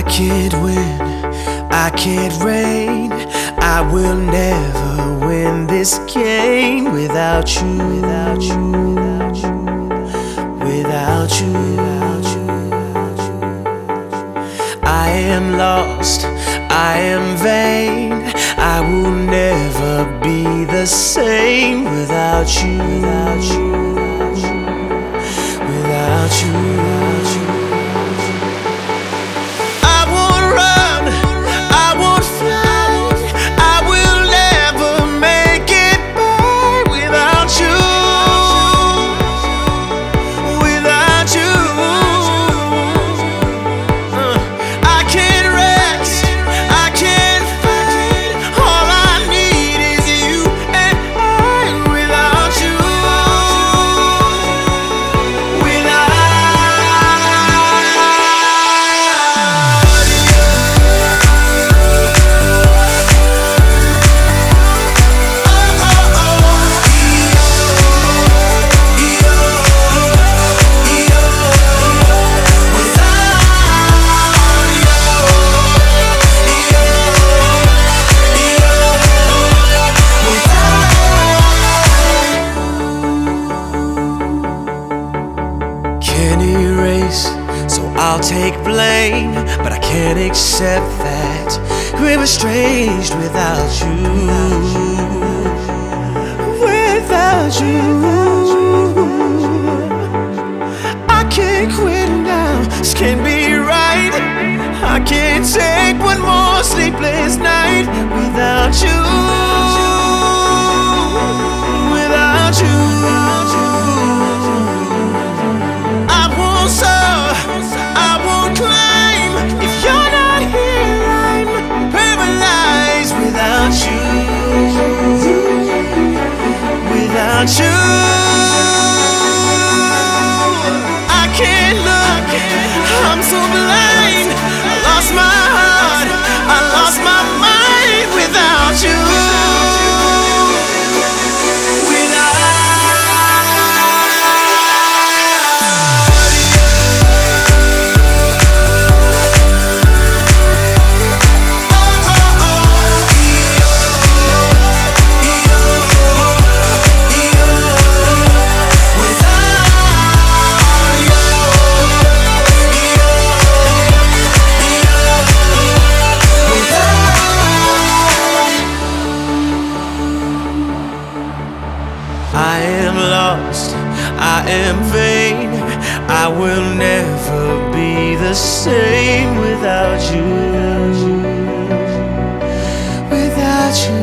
I can't win, I can't reign. I will never win this game without you, without you, without you, without you, without you. I am lost, I am vain. I will never be the same without you, without you, I'll take blame. But I can't accept that we were estranged without you. Without you, I can't quit now. This can't be I'm so blind. I am vain. I will never be the same without you. Without you.